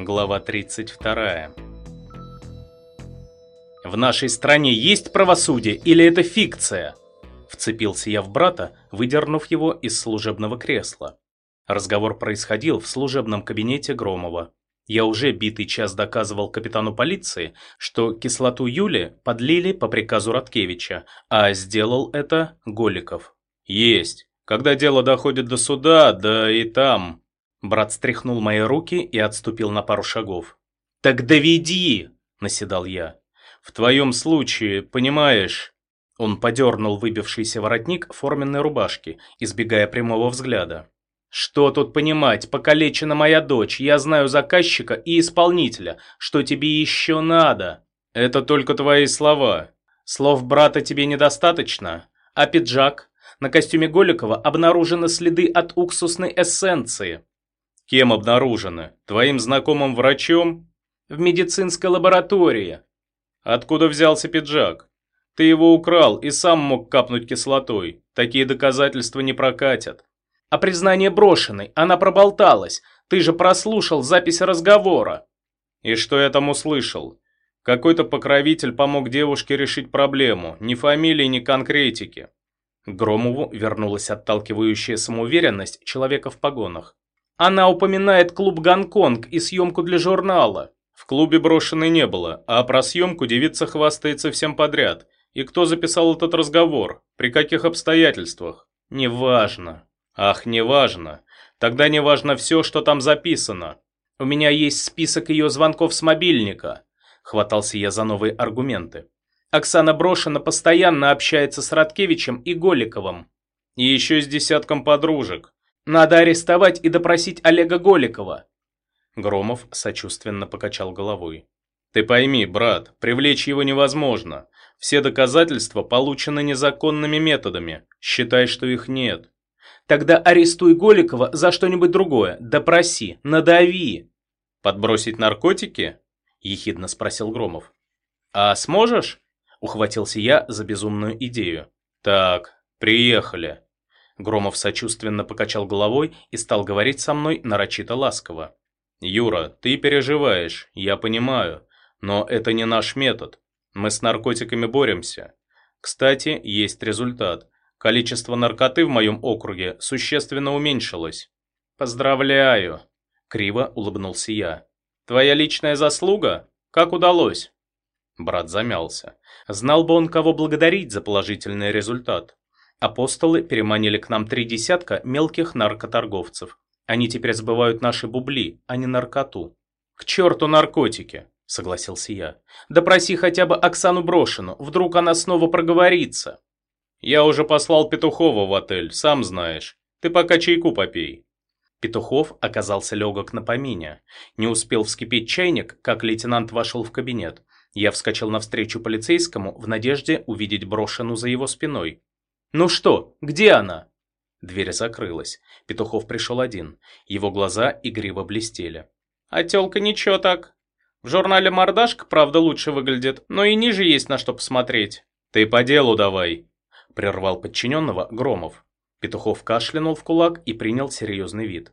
Глава 32. «В нашей стране есть правосудие или это фикция?» Вцепился я в брата, выдернув его из служебного кресла. Разговор происходил в служебном кабинете Громова. Я уже битый час доказывал капитану полиции, что кислоту Юли подлили по приказу Роткевича, а сделал это Голиков. «Есть. Когда дело доходит до суда, да и там...» Брат стряхнул мои руки и отступил на пару шагов. «Так доведи!» – наседал я. «В твоем случае, понимаешь...» Он подернул выбившийся воротник форменной рубашки, избегая прямого взгляда. «Что тут понимать? Покалечена моя дочь. Я знаю заказчика и исполнителя. Что тебе еще надо?» «Это только твои слова. Слов брата тебе недостаточно? А пиджак? На костюме Голикова обнаружены следы от уксусной эссенции». «Кем обнаружены? Твоим знакомым врачом?» «В медицинской лаборатории». «Откуда взялся пиджак?» «Ты его украл и сам мог капнуть кислотой. Такие доказательства не прокатят». А признание брошенной, она проболталась. Ты же прослушал запись разговора. И что я там услышал? Какой-то покровитель помог девушке решить проблему. Ни фамилии, ни конкретики. Громову вернулась отталкивающая самоуверенность человека в погонах. Она упоминает клуб «Гонконг» и съемку для журнала. В клубе брошенной не было, а про съемку девица хвастается всем подряд. И кто записал этот разговор? При каких обстоятельствах? Неважно. Ах, неважно. Тогда неважно все, что там записано. У меня есть список ее звонков с мобильника. Хватался я за новые аргументы. Оксана Брошина постоянно общается с Радкевичем и Голиковым. И еще с десятком подружек. Надо арестовать и допросить Олега Голикова. Громов сочувственно покачал головой. Ты пойми, брат, привлечь его невозможно. Все доказательства получены незаконными методами. Считай, что их нет. Тогда арестуй Голикова за что-нибудь другое, допроси, надави. Подбросить наркотики? Ехидно спросил Громов. А сможешь? Ухватился я за безумную идею. Так, приехали. Громов сочувственно покачал головой и стал говорить со мной нарочито ласково. «Юра, ты переживаешь, я понимаю, но это не наш метод. Мы с наркотиками боремся. Кстати, есть результат. Количество наркоты в моем округе существенно уменьшилось. Поздравляю, криво улыбнулся я. Твоя личная заслуга? Как удалось? Брат замялся. Знал бы он, кого благодарить за положительный результат. Апостолы переманили к нам три десятка мелких наркоторговцев. Они теперь сбывают наши бубли, а не наркоту. К черту наркотики, согласился я. Допроси хотя бы Оксану Брошину, вдруг она снова проговорится. «Я уже послал Петухова в отель, сам знаешь. Ты пока чайку попей». Петухов оказался легок на помине. Не успел вскипеть чайник, как лейтенант вошел в кабинет. Я вскочил навстречу полицейскому в надежде увидеть брошену за его спиной. «Ну что, где она?» Дверь закрылась. Петухов пришел один. Его глаза игриво блестели. «А тёлка ничего так. В журнале «Мордашка», правда, лучше выглядит, но и ниже есть на что посмотреть». «Ты по делу давай», прервал подчиненного Громов. Петухов кашлянул в кулак и принял серьезный вид.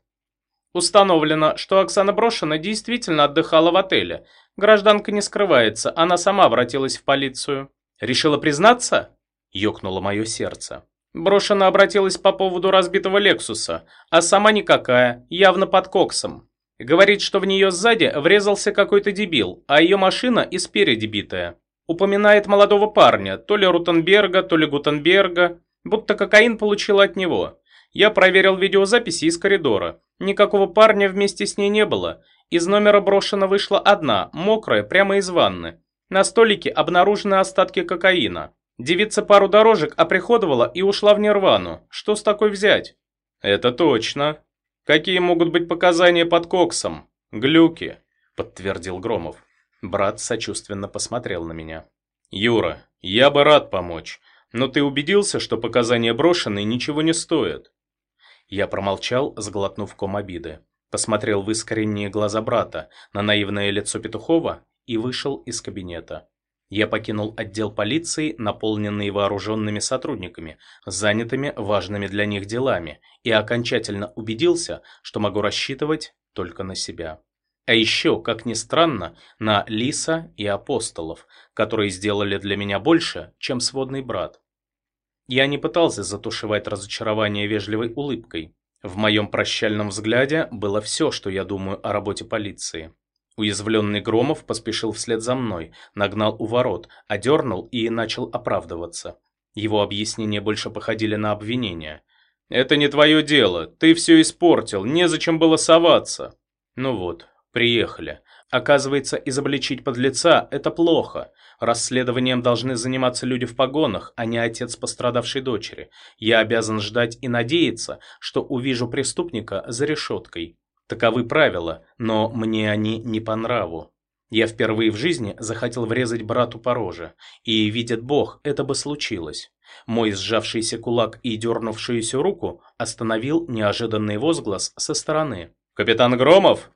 Установлено, что Оксана Брошина действительно отдыхала в отеле. Гражданка не скрывается, она сама обратилась в полицию. Решила признаться? Ёкнуло мое сердце. Брошина обратилась по поводу разбитого Лексуса, а сама никакая, явно под коксом. Говорит, что в нее сзади врезался какой-то дебил, а ее машина и спереди битая. Упоминает молодого парня, то ли Рутенберга, то ли Гутенберга, будто кокаин получил от него. Я проверил видеозаписи из коридора. Никакого парня вместе с ней не было. Из номера брошена вышла одна, мокрая, прямо из ванны. На столике обнаружены остатки кокаина. Девица пару дорожек оприходовала и ушла в нирвану. Что с такой взять? Это точно. Какие могут быть показания под коксом? Глюки, подтвердил Громов. Брат сочувственно посмотрел на меня. «Юра, я бы рад помочь, но ты убедился, что показания брошенные ничего не стоят?» Я промолчал, сглотнув ком обиды. Посмотрел в искренние глаза брата, на наивное лицо Петухова и вышел из кабинета. Я покинул отдел полиции, наполненный вооруженными сотрудниками, занятыми важными для них делами, и окончательно убедился, что могу рассчитывать только на себя. А еще, как ни странно, на Лиса и Апостолов, которые сделали для меня больше, чем сводный брат. Я не пытался затушевать разочарование вежливой улыбкой. В моем прощальном взгляде было все, что я думаю о работе полиции. Уязвленный Громов поспешил вслед за мной, нагнал у ворот, одернул и начал оправдываться. Его объяснения больше походили на обвинения. «Это не твое дело, ты все испортил, незачем было соваться». Ну вот, приехали. Оказывается, изобличить подлеца – это плохо. Расследованием должны заниматься люди в погонах, а не отец пострадавшей дочери. Я обязан ждать и надеяться, что увижу преступника за решеткой. Таковы правила, но мне они не по нраву. Я впервые в жизни захотел врезать брату по роже, и, видит Бог, это бы случилось. Мой сжавшийся кулак и дернувшуюся руку остановил неожиданный возглас со стороны. «Капитан Громов,